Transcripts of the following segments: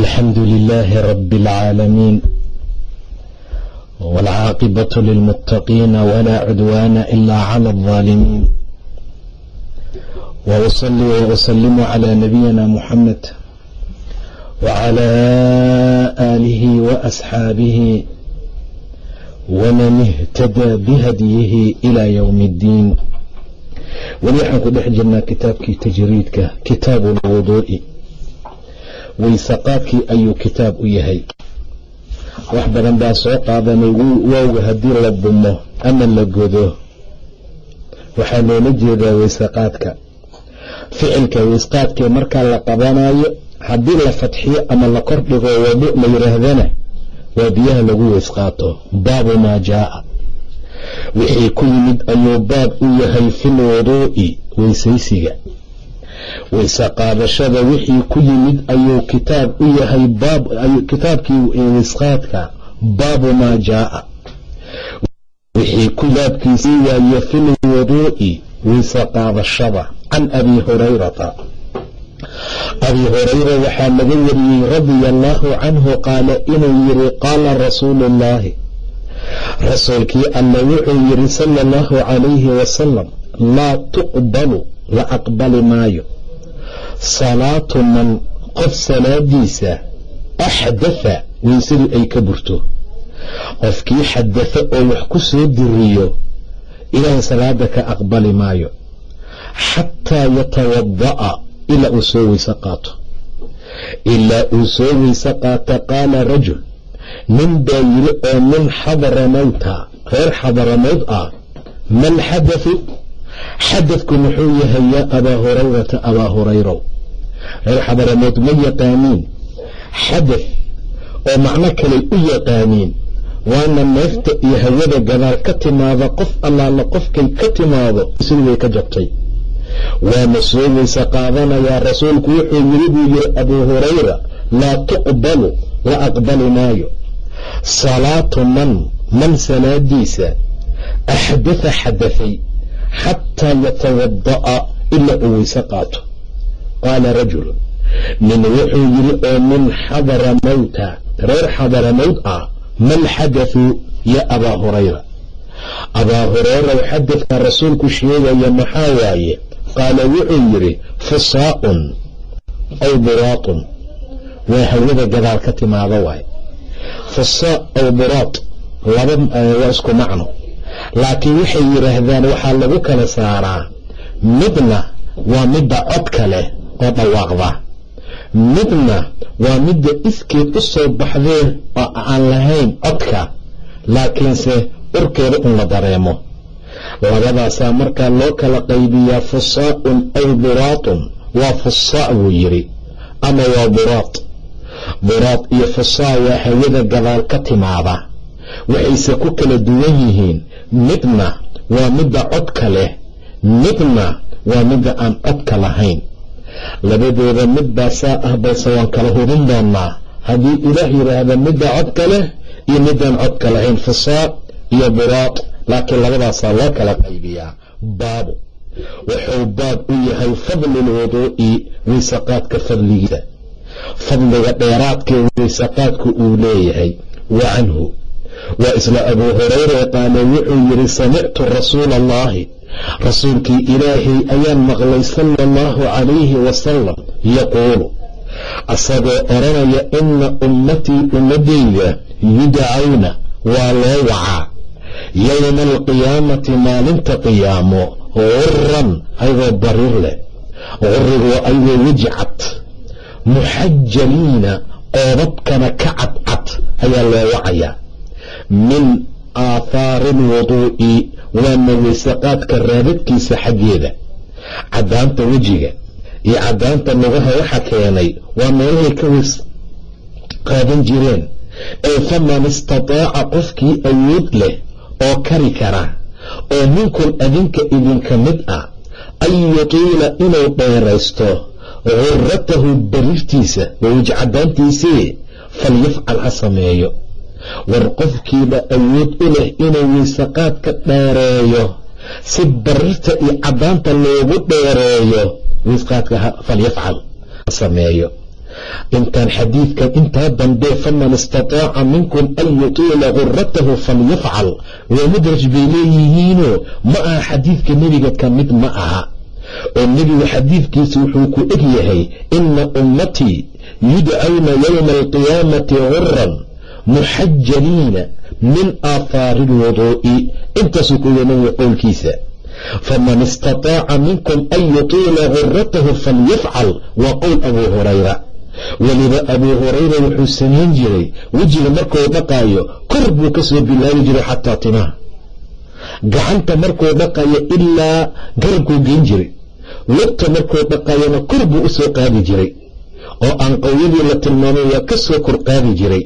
الحمد لله رب العالمين والعاقبة للمتقين ولا عدوان إلا على الظالمين وأصلي وأسلم على نبينا محمد وعلى آله وأصحابه ومن اهتدى بهديه إلى يوم الدين weli waxaan ku dhex jirnaa kitaabkii tajriidka lwuduu'i waysaqaadkii ayuu kitaab u yahay. Wax badan baa soo qaadanay waawga haddii la dumo ama la godo. Waxaa loola jeedaa waysaqaadka. Ficilka waysqaadkee markaa la qabanayo haddii la fadxiyo ama la kordhigo wadu la yidhaahdana waa biyaha lagu waysqaato baabu maa jaaa. Wixii ku yimid ayuu baab u yahay fil wuduu'i weysaysiga weyse qaadashada wixii ku yimid ayuu kitaab u yahay kitaabkii weysqaadka baabu maa jaaa. Wixii kitaabkiisii waaye fil wuduu'i weyse qaadashada can abi hurayrata. Abi hurayra waxaa laga wariyey radia allaahu canhu qaala inuu yiri qaala rasuulu ullaahi rasuulkii alla wuxuu yidhi sala allahu calayhi wasalam laa tuqbalu la aqbali maayo. Salaatu man qof salaadiisa axdatha weysadu ay ka burto. Qofkii xadatha oo wax ku soo diriyo ilaahay salaada ka aqbali maayo. Xataa yatawada'a ilaa uu soo weyse qaato. Ilaa uu soo weyse qaato qaala rajul nin baa yiri oo min xadaramowta reer xadaramowd ah mal xadathu xadadku muxuu yahay yaa abaa hurayrata abaa hurayrow reer xadaramowd ma yaqaaniin. Xadath oo macno kaley u yaqaaniin. Waana neefta iyo hawada gadaal ka timaada qof allaala qofkay ka timaado sidii way ka jabtay. Waana soo weyse qaadanayaa rasuulku wuxuu yiri buu yiri abuu hurayra laa tuqbalu la aqbali maayo. Salaatu man man salaadiisa axdatha xadahay xataa yatawada'a ilaa uu weyse qaato qaala rajulu nin wuxuu yiri oo min xadara mowta reer xadara mowd ah mal xadathu ya abaa hurayra abaa hurayra xadadka rasuulku sheegaya maxaa waaye qaala wuxuu yidhi fusaa'un aw buraatun waa hawada gadaal ka timaada waaye fusaa aw buraat laba waa isku macno laakiin waxay yidhaahdaan waxaa lagu kala saaraa midna waa midda codka leh oo dhawaaqda. Midna waa midda iskeed u soo baxdee oo aan lahayn codka laakiinse urkeeda un la dareemo. Labadaasaa markaa loo kala qaybiyaa fusaa'un aw buraatun waa fusaa buu yidhi ama waa buraat buraad iyo fusaa waa hawada gadaal ka timaada waxayse ku kala duwan yihiin midna waa midda codka leh midna waa midda aan codka lahayn. Labadooda mid baasaa ah balse waan kala hubin doonnaa. Haddii ilaah yidhaahda midda codka leh iyo midaan codka lahayn fusaa iyo buraad laakiin labadaasaa loo kala qaybiyaa. Baabu wuxuu baab u yahay fadlulwuduu'i waysaqaadka fadligiisa. Fadliga dheeraadkee waysaqaadku uu leeyahay wa canhu waa isla abuu hurayra qaale wuxuu yidhi samictu rasuula allaahi rasuulkii ilaahay ayaan maqlay sala allahu calayhi wasalam yaquulu. Asagoo odhanaya ina ummatii ummadayda yudcawna waa loo wacaa. Yowma alqiyaamati maalinta qiyaamo guran ayagoo bariir leh. Waa ayagoo weji cad muxajaliina qoobabkana ka cadcad ayaa loo wacayaa min aathaari alwuduu'i waana weysaqaadka raadadkiisa xaggeeda. Caddaanta wejiga iyo caddaanta lugaha waxa keenay waa meelahay ka weys qaadan jireen. Ee faman istataaca qofkii awood leh oo kari kara oo minkum adinka idinka mid ah an yutiila inuu dheeraysto guratahu barirtiisa wawajcadaantiisii falyafcal ha sameeyo war qofkiiba awood u leh inuu wiisaqaadka dheereeyo si barirta iyo caddaanta loogu dheereeyo wiisqaadka falyafcal sameeyo. Intaan xadiidkan intaa dambe faman istataaca minkum an yutiila guratahu falyafcal. Waa mudraj bay leeyihiinoo ma aha xadiidka nebiga ka mid ma aha. Oo nebigu xadiidkiisa wuxuu ku eg yahay ina ummatii yudcawna yowma alqiyaamati guran muxajaliina min aahaari alwuduu'i intaasuu ku yah nabiga qowlkiisa faman istataaca minkum an yutiila guratahu falyafcal waa qowl abuu hurayra. Weliba abuu hurayra wuxuu samayn jiray wejiga markuu dhaqaayo kor buu ka soo bilaabi jiray xataa timaha. Gacanta markuu dhaqayo ilaa garabkuu geyn jiray. Lugta markuu dhaqayona kor buu u soo qaadi jiray. Oo aan qowyadii la tilmaamay waa ka kor qaadi jiray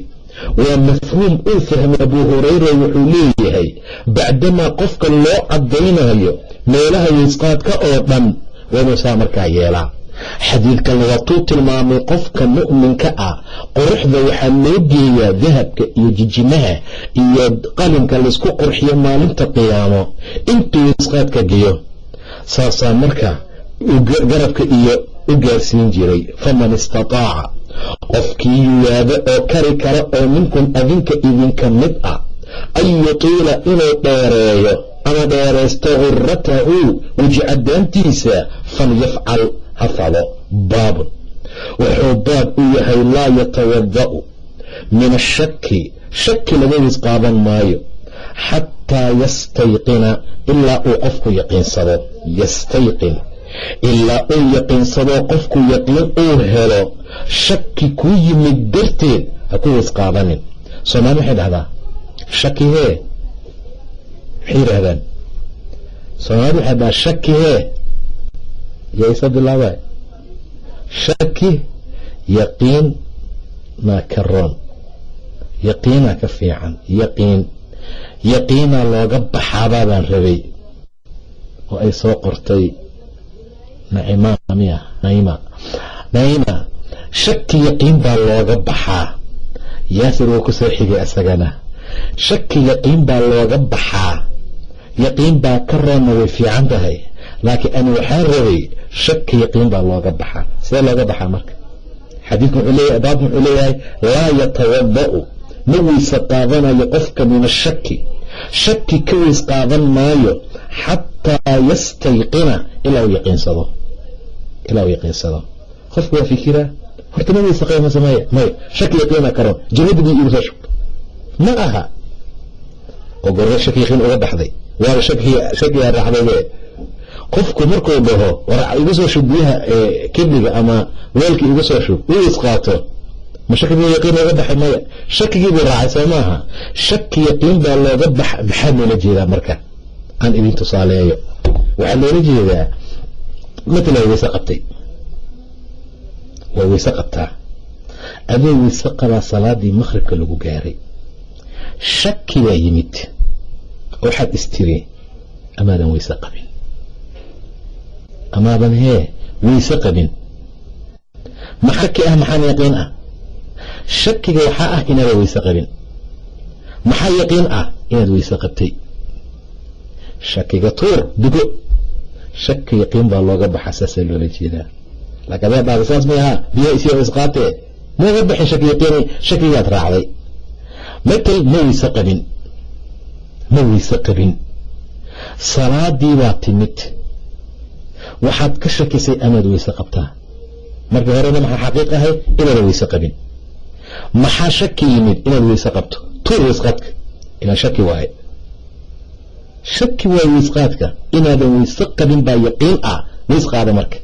waa mafhuum uu fahmay abuu hurayra wuxuu leeyahay bacdamaa qofka loo caddaynayo meelaha wiisqaadka oo dhan saa markaa yeelaa. Xadiidkan waatuu tilmaamay qofka mu'minka ah quruxda waxaa loo geeyaa dahabka iyo jijimaha iyo qalinka laysku qurxiyo maalinta qiyaamo intuu wiisqaadka geyo saasaa marka garabka iyo u gaarsiin jiray faman istataaca qofkii yiwaado oo kari kara oo minkum adinka idinka mid ah an yutiila inuu dheereeyo ama dheeraysto guratahu wejicadaantiisa falyafcal ha falo. Baabun wuxuu baab u yahay laa yatawada'u min ashaki shaki laga wiis qaadan maayo. Xataa yastayqina ilaa uu qofku yaqiinsado. Yastayqin ilaa uu yaqiinsadoo qofku yaqiin uu helo shaki kuu yimid darteed ha ku wiis qaadanin soomaali waxay dhahdaa shaki hee maxay yidhaahdaan soomaali waxay dhahdaa shaki hee yaa isa bilaaba shaki yaqiin maa ka roon yaqiinaa ka fiican yaqiin yaqiinaa looga baxaabaabaan rabay oo ay soo qortay naima shaki yaqiin baa looga baxaa. Yaasir wuu ku soo xigay isagana shaki yaqiin baa looga baxaa. Yaqiin baa ka roonna way fiican tahay. Laakiin ani waxaa rabay shaki yaqiin baa looga baxaa. Sidee looga baxaa marka? Xadiidku baabku wuxuu leeyahay laa yatawada'u ma weyse qaadanayo qofka min ashaki shaki ka weys qaadan maayo xataa yastayqina ilaa uu yaqiinsado ilaa uu yaqiinsado qofku waa fikiraa horta ma weyse qaadma sameeya maya shaki yaqiina karo jannada buu igu ma aha oo gorre shaki uga baxday waaba shakigaa raacdaybe qofku markuu dhaho war iga soo shub biyaha kidniga ama weelka iga soo shub uu isqaato ma shakigii yaqiin looga baxay maya shakigii buu raacay soo maaha shaki yaqiin baa looga bax maxaa loola jeedaa marka aan idin tusaaleeyo. Waxaa loola jeedaa matala weyse qabtay. Waa weyse qabtaa. Adoo weyse qabaa salaadii maqhribka lagu gaaray. Shaki baa yimid. Waxaad istiri amaadan weyse qabin. Amaadan hee weyse qabin. Ma shaki ah maxaan yaqiin ah? Shakiga waxaa ah inaadan weyse qabin. Maxaa yaqiin ah inaad weyse qabtay shakiga tuur dugo. Shaki yaqiin baa looga baxa saasaa loola jeedaa. Laakiin adaa dhahda saas may ahaa biyaha isiga isqaatee mooga baxin shaki yaqiini shakigaad raacday. Matal ma weyse qabin ma weyse qabin. Salaadii baa timid. Waxaad ka shakisay amaad weyse qabtaa. Markii horena maxaa xaqiiq ahay? Inaadan weyse qabin. Maxaa shaki yimid? Inaad weyse qabto. Tuur weysqaadka ilaa shaki waaye shaki waaye weysqaadka inaadan weyse qabin baa yaqiin ah weys qaada marka.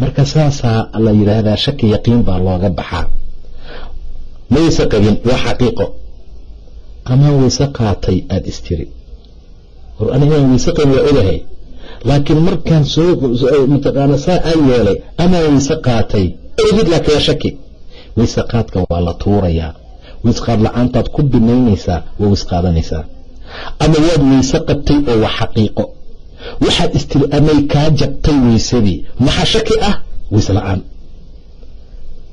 Marka saasaa la yidhaahdaa shaki yaqiin baa looga baxaa. Ma weyse qabin waa xaqiiqo. Amaa weyse qaatay aada istiri. War ani inaan weyse qabin waa ogahay laakiin markaan soo mataqaana saa aan yeelay amaa weyse qaatay ogid laakiin waa shaki. Waysaqaadka waa la tuurayaa. Waysqaad la'aantaad ku binaynaysaa waa waysqaadanaysaa ama waad weyse qabtay oo waa xaqiiqo. Waxaad istiri amay kaa jabtay weysadii maxaa shaki ah? Weyse la'aan.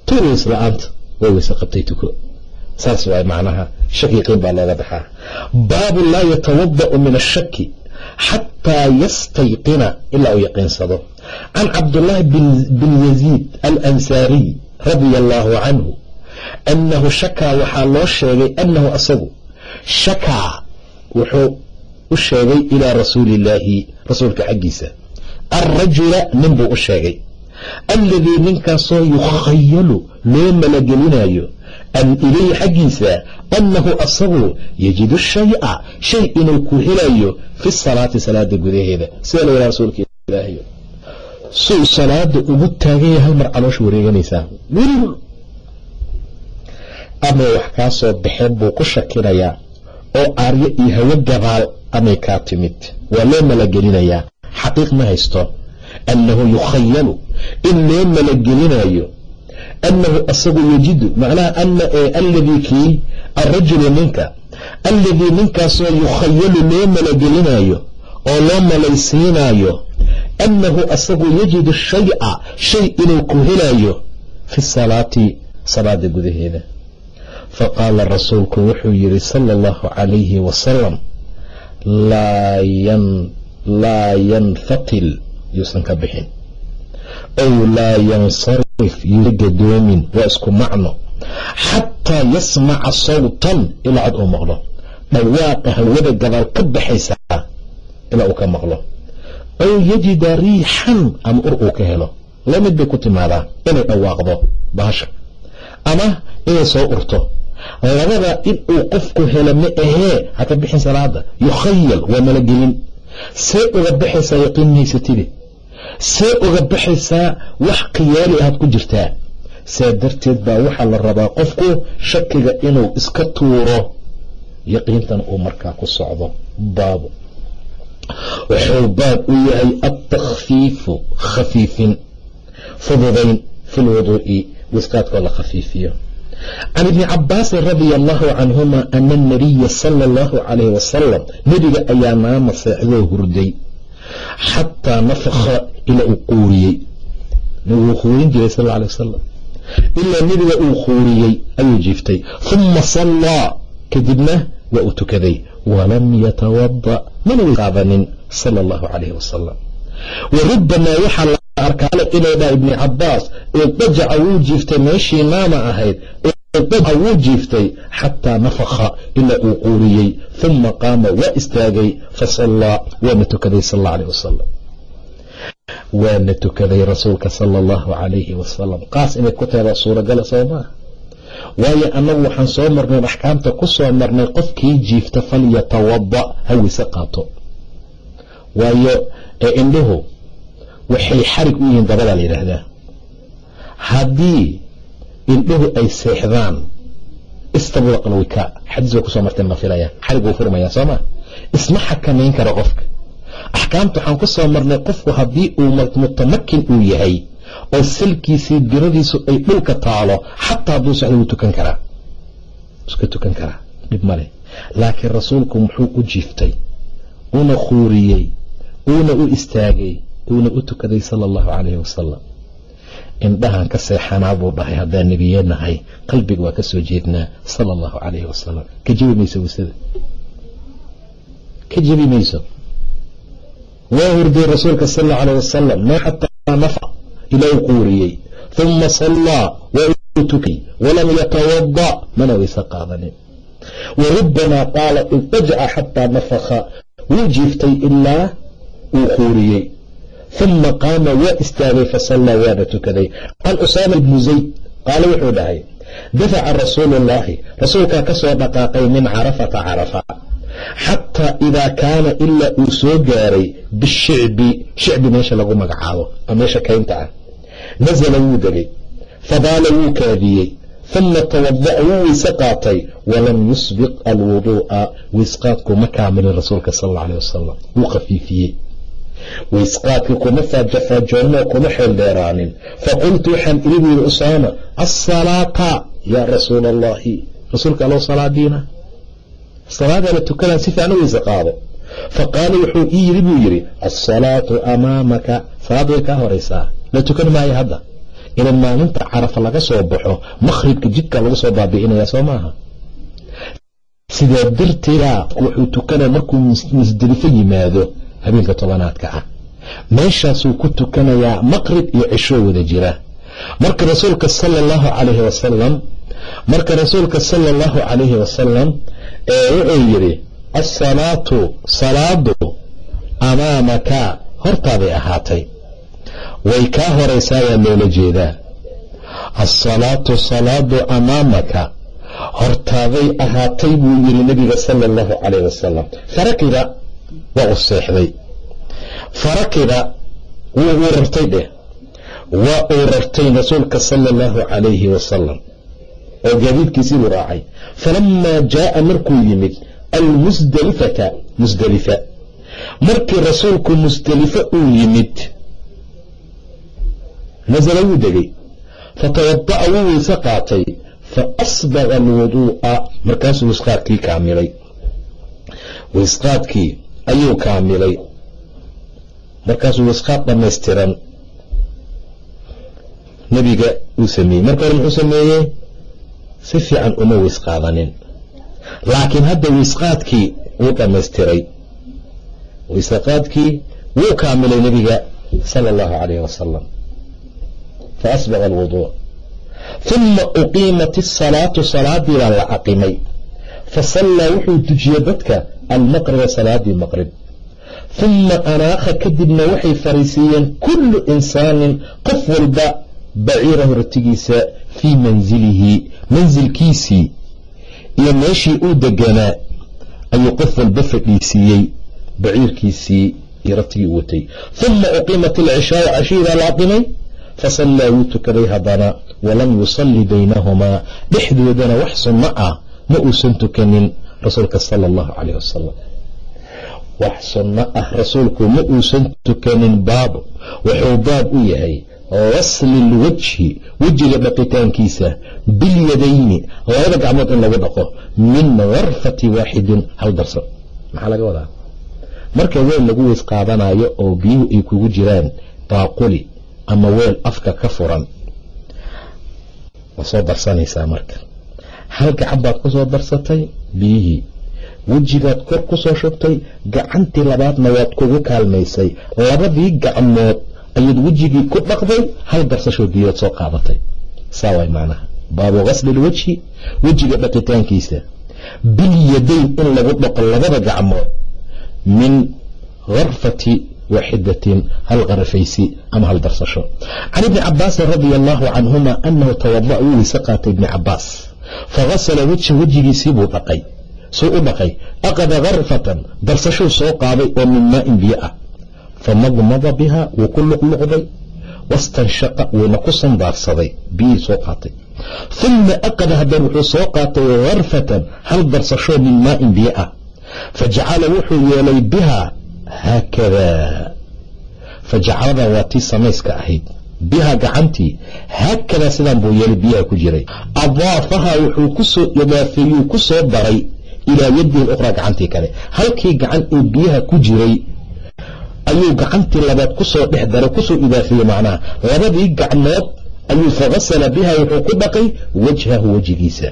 Tuur weyse la'aanta waa weyse qabtay tuko. Saas waay macnaha shaki baa looga baxaa. Baabu laa yatawada'u min ashaki xataa yastayqina ilaa uu yaqiinsado. Can cabdullaahi bin yaziid alansaariy radia allaahu canhu annahu shakaa waxaa loo sheegay annahu asagu shakaa wuxuu u sheegay ilaa rasuuli illaahi rasuulka xaggiisa. Alrajula nin buu u sheegay alladii ninkaasoo yukhayalu loo malagelinayo an ilayhi xaggiisa annahu asagu yajidu shaya shay inuu ku helayo fi salaati salaada gudaheeda. Sida la yidhaha rasuulka ilaahay. Suu salaada ugu taagan yahay mar caloosha wareeganaysaa wiil ama wax kaa soo baxeen buu ku shakinayaa oo aaryo iyo hawo gabaal amay kaa timid. Waa loo malagelinayaa xaqiiq ma haysto. Annahu yukhayalu in loo malagelinayo annahu asagu yajidu. Macnaha alladii kii alrajulu ninka alladii ninkaasoo yukhayalu loo malagelinayo oo loo malaysiinayo annahu asagu yajidu shaya shay inuu ku helayo fi salaati salaada gudaheeda faqaala rasuulku wuxuu yidhi sala allahu calayhi wasalam laa yanfatil yuusan ka bixin. Ow laa yansarif yuusa gadoomin waa isku macno. Xataa yasmaca sawtan ilaa cod uu maqlo. Dhawaaqa hawada gadaal ka baxaysaa ilaa uu ka maqlo. Ow yajida riixan ama ur uu ka helo. La mid bay ku timaadaa inay dhawaaqdo bahasha. Ama inay soo urto labada in uu qofku helo ma ahee? Haka bixin salaada yukhayal waa malagelin. See uga baxaysaa yaqiin mahaysatide see uga baxaysaa wax khiyaali ahaad ku jirtaa. Saa darteed baa waxaa la rabaa qofku shakiga inuu iska tuuro yaqiintana uu markaa ku socdo. Baabu wuxuu baab u yahay altakhfiifu khafiifin fududayn fi lwuduu'i wiskaadkoo la khafiifiyo can ibni cabaasin radia allahu canhuma ana anabiya sala allahu calayh wasalam nebiga ayaa naama seexdoo hurday xataa nafakha ilaa uu quuriyey nabiguu quurin jiray sal alay wasalam ilaa nebiga uu quuriyey ayuu jiiftay uma sallaa kadibna waa uu tukaday walam yatawada mana way qaadanin sala allahu calayhi wasalam wa rubamaa waxaa la arkaale inay dhaha ibni cabaas idajaca wuu jiiftay meeshii naama ahayd idajaca wuu jiiftay xataa nafakha ilaa uu quuriyey uma qaama waa istaagay fasallaa waana tukaday sal alla alayh wasalam waana tukaday rasuulka sala allahu calayhi wasalam qaas inay ku tahay baa suuragala soo maa waayo annagu waxaan soo marnay axkaamta ku soo marnay qofkii jiifta falyatawada ha weyse qaato. Waayo indhuhu waxay xarig u yihiin dabada la yidhaahdaa. Haddii indhuhu ay seexdaan istablaqa alwikaa xadiis bay ku soo marteen ma filaya xarig wuu furmayaa sooma isma xakamayn kara qofka. Axkaamta waxaan ku soo marnay qofku haddii uu mutamakin uu yahay oo salkiisii biradiisu ay dhulka taalo xataa hadduu socdo wuu tukan karaa. Iska tukan karaa dhib male laakiin rasuulku muxuu u jiiftay una khuuriyey uuna u istaagay uuna u tukaday sala allahu calayhi wasalam indhahan ka seexanaa buu dhahay haddaan nebiye nahay qalbiga waa ka jeednaa sala allahu calayhi wasalam ka jebi mayso waysada ka jebi mayso. Waa hurday rasuulka sal allau alayh wasalam ma xataa nafa ilaa uu quuriyey uma sallaa waa uu tukay walam yatawada mana wayse qaadanin. Wa qaala idajaca xataa nafakha wuu jiiftay ilaa uu quuriyey uma qaama waa istaagay fasallaa waana tukaday can usaama ibni zayd qaala wuxuu dhahay dafaca rasuulu ullaahi rasuulkaa ka soo dhaqaaqay min carafata carafa xataa idaa kaana ilaa uu soo gaaray bishicbi shicbi meesha lagu magacaabo oo meesha kaynta ah nasala wuu degay fadaala wuu kaadiyey uma tawada'a wuu weyse qaatay walam yusbiq alwuduu'a weysqaadku ma kaamilin rasuulka sal alla aleh wasalam wuu khafiifiyey waysqaadkii kuma faajafaajoonoo kuma xeeldheeraanin faqultu waxaan iri bu yidhi usaama asalaata yaa rasuula allahi rasuulka allow salaadiina salaadaa la tukanaa si fiican u weyse qaado faqaala wuxuu ii yidhi buu yidhi asalaatu amaamaka salaad way kaa horaysaa la tukan maayo hadda ilan maalinta carafa laga soo baxo makhribka jidka lagu soo baabi'inaya soo maaha sidaa darteeda wuxuu tukanaya markuu musdelifo yimaado habeenka tobanaadka ah. Meeshaasuu ku tukanayaa maqrib iyo cishoo wada jira. Marka rasuulka sala allahu calayhi wasalam marka rasuulka sala allahu calayhi wasalam ee wuxuu yidhi asalaatu salaadu amaamaka. Hortaaday ahaatay. Way kaa horaysaabaa loola jeedaa. Asalaatu salaadu amaamaka. Hortaaday ahaatay buu yidhi nabiga sala allahu calayh wasalam farakida waa u seexday. Farakida wuu uu rartay dheh. Waa uu rartay rasuulka sala allahu calayhi wasalam oo gaadiidkiisii buu raacay. Falamaa jaaa markuu yimid almusdelifata musdelifa markii rasuulku musdelifo uu yimid nasala wuu degay. Fatawada'a wuu weyse qaatay. Fa asbaqa alwuduu'a markaasuu wisqaadkii kaamilay. Wisqaadkii ayuu kaamilay markaasuu wisqaad dhammaystiran nebiga uu sameeyey. Marka hore muxuu sameeyey? Si fiican uma wisqaadanin. Laakiin hadda wisqaadkii wuu dhammaystiray. Wisqaadkii wuu kaamilay nebiga sala allahu calayhi wasalam faasbaqa alwuduuc uma uqiimat asalaatu salaadii baa la aqimay fasallaa wuxuu tujiyey dadka almaqriba salaadii maqrib uma anaakha kadibna waxay fariisiiyeen kullu insaanin qof walba baciirahu ratigiisa fii manzilihi mansilkiisii iyo meeshii uu deganaa ayuu qof walba fadhiisiiyey baciirkiisii iyo ratigii u watay uma uqiimat alcishaau cashiidaa la aqimay fasallaa wuu tukaday haddana walam yusalli baynahumaa dhexdoodana wax sunno ah ma uusan tukanin rasuulka sala allahu calayh wasalam wax sunno ah rasuulku ma uusan tukanin baab. Wuxuu baab u yahay wasli lwajhi wejiga dhaqitaankiisa bilyadayni labada gacmood in lagu dhaqo min garfati waaxidin hal darso maxaa laga wadaa? Marka weel lagu weys qaadanayo oo biyuhu ay kugu jiraan baaquli ama weel afka ka furan waa soo darsanaysaa marka. Hal gacan baad ku darsatay biyihii wejigaad kor ku soo shubtay gacantii labaadna waad kugu kaalmaysay. Labadii gacmood ayaad wejigii ku dhaqday hal darsashoo biyood soo qaadatay. Saa way macnaha. Baabu qasli lwajhi wejiga dhaqitaankiisa bilyadayn in lagu dhaqo labada gacmood min garfati waaxidatin hal qarafaysi ama hal darsasho. Can ibni cabaasin radia allaahu canhuma anahu tawada'a wuu weyse qaatay ibni cabaas fagasala wejha wejigiisii buu dhaqay suu u dhaqay aqada garfatan darsashuu soo qaaday oo min maa'in biyo ah famadmada biha wuu ku luqluqday wastanshaqa wuuna ku sandaarsaday biyihii soo qaatay uma aqada haddana wuxuu soo qaatay garfatan hal darsashoo min maa'in biyo ah fajacala wuxuu yeelay biha haakadaa fajacaladan waa tii samayska ahayd biha gacantii haakadaa sidaan buu yeelay biyaha ku jiray. Adaafaha wuxuu ku soo idaafeeyuu ku soo daray ilaa yadihi luqraa gacantii kale. Halkii gacan ee biyaha ku jiray ayuu gacantii labaad ku soo dhex daray ku soo idaafeeyey macnaha. Labadii gacmood ayuu fagasala biha wuxuu ku dhaqay wajhahu wejigiisa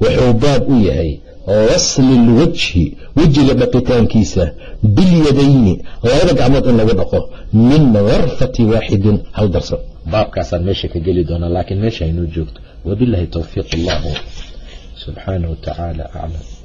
wuxuu baab u yahay wasli lwajhi wejiga dhaqitaankiisa bilyadayni labada gacmood in lagu dhaqo min garfati waaxidin hal darso. Baabkaasaan meesha ka geli doonaa laakiin meesha aynoo joogto. Wabilahi towfiiq allahu subxaanaه wa aclam